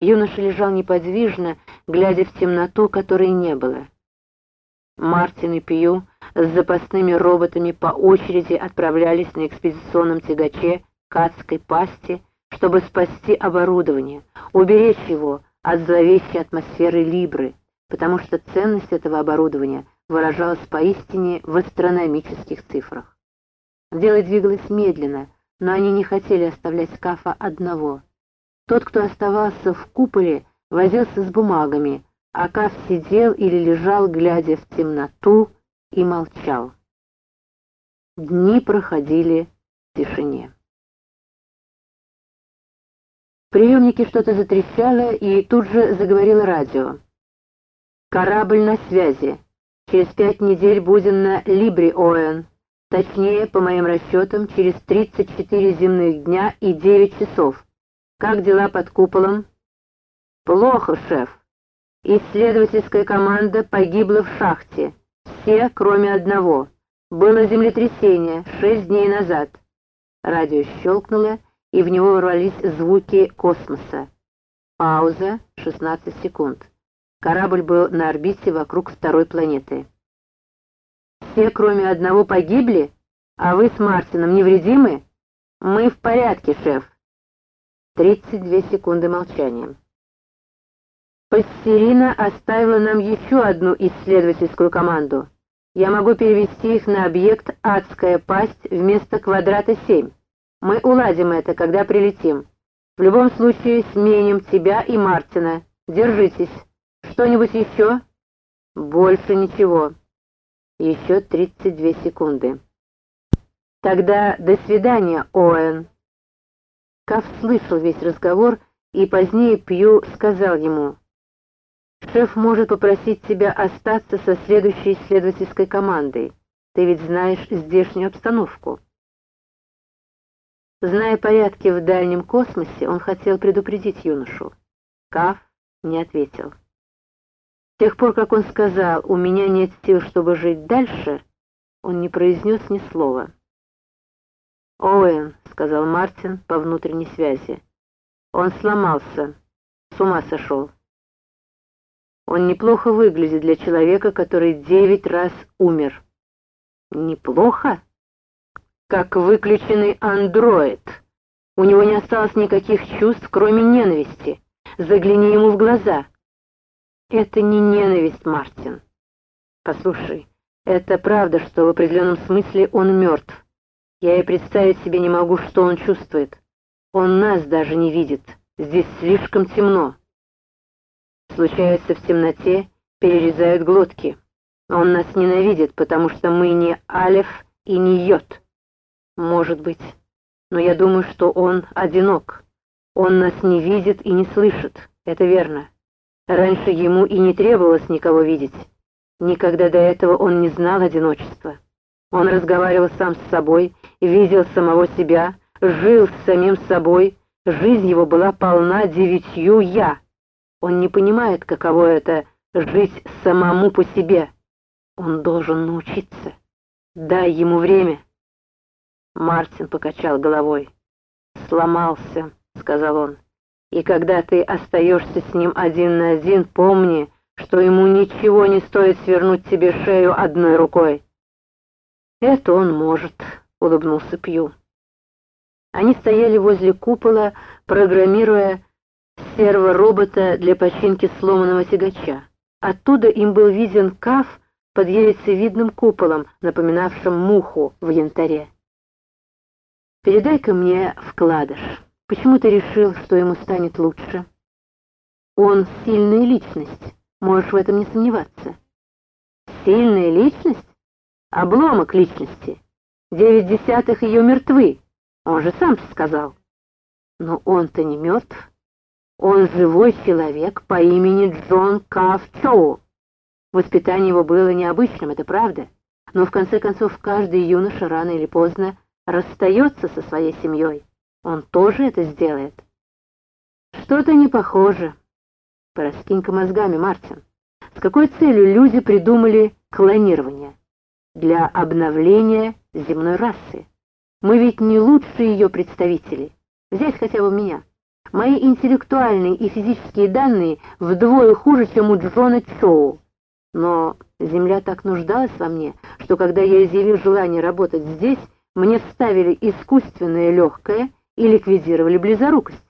Юноша лежал неподвижно, глядя в темноту, которой не было. Мартин и Пью с запасными роботами по очереди отправлялись на экспедиционном тягаче к адской пасти, чтобы спасти оборудование, уберечь его от зловещей атмосферы Либры, потому что ценность этого оборудования выражалась поистине в астрономических цифрах. Дело двигалось медленно, но они не хотели оставлять Скафа одного. Тот, кто оставался в куполе, возился с бумагами, а Каф сидел или лежал, глядя в темноту, и молчал. Дни проходили в тишине. В приемнике что-то затрещало, и тут же заговорило радио. «Корабль на связи. Через пять недель будем на Либри-Оэн. Точнее, по моим расчетам, через 34 земных дня и 9 часов. Как дела под куполом?» «Плохо, шеф. Исследовательская команда погибла в шахте. Все, кроме одного. Было землетрясение шесть дней назад». Радио щелкнуло, и в него ворвались звуки космоса. Пауза, 16 секунд. Корабль был на орбите вокруг второй планеты. «Все, кроме одного, погибли? А вы с Мартином невредимы? Мы в порядке, шеф». 32 секунды молчания. Пассерина оставила нам еще одну исследовательскую команду. Я могу перевести их на объект «Адская пасть» вместо квадрата 7. Мы уладим это, когда прилетим. В любом случае сменим тебя и Мартина. Держитесь. Что-нибудь еще? Больше ничего. Еще 32 секунды. Тогда до свидания, Оэн. Каф слышал весь разговор, и позднее Пью сказал ему, «Шеф может попросить тебя остаться со следующей исследовательской командой. Ты ведь знаешь здешнюю обстановку». Зная порядки в дальнем космосе, он хотел предупредить юношу. Каф не ответил. С тех пор, как он сказал «у меня нет сил, чтобы жить дальше», он не произнес ни слова. «Оуэн», — сказал Мартин по внутренней связи, — «он сломался, с ума сошел. Он неплохо выглядит для человека, который девять раз умер». «Неплохо?» как выключенный андроид. У него не осталось никаких чувств, кроме ненависти. Загляни ему в глаза. Это не ненависть, Мартин. Послушай, это правда, что в определенном смысле он мертв. Я и представить себе не могу, что он чувствует. Он нас даже не видит. Здесь слишком темно. Случается в темноте, перерезают глотки. Он нас ненавидит, потому что мы не Алеф и не Йод. Может быть. Но я думаю, что он одинок. Он нас не видит и не слышит. Это верно. Раньше ему и не требовалось никого видеть. Никогда до этого он не знал одиночества. Он разговаривал сам с собой, видел самого себя, жил с самим собой. Жизнь его была полна девятью «я». Он не понимает, каково это — жить самому по себе. Он должен научиться. Дай ему время. Мартин покачал головой. «Сломался», — сказал он. «И когда ты остаешься с ним один на один, помни, что ему ничего не стоит свернуть тебе шею одной рукой». «Это он может», — улыбнулся Пью. Они стояли возле купола, программируя серворобота для починки сломанного тягача. Оттуда им был виден каф под яйцевидным куполом, напоминавшим муху в янтаре. Передай-ка мне вкладыш. Почему ты решил, что ему станет лучше? Он сильная личность, можешь в этом не сомневаться. Сильная личность? Обломок личности. Девять десятых ее мертвы, он же сам сказал. Но он-то не мертв. Он живой человек по имени Джон Каф Чоу. Воспитание его было необычным, это правда. Но в конце концов каждый юноша рано или поздно расстается со своей семьей, он тоже это сделает. Что-то не похоже. Пораскинь-ка мозгами, Мартин. С какой целью люди придумали клонирование? Для обновления земной расы. Мы ведь не лучшие ее представители. Взять хотя бы меня. Мои интеллектуальные и физические данные вдвое хуже, чем у Джона Чоу. Но земля так нуждалась во мне, что когда я изъявил желание работать здесь, мне вставили искусственное легкое и ликвидировали близорукость.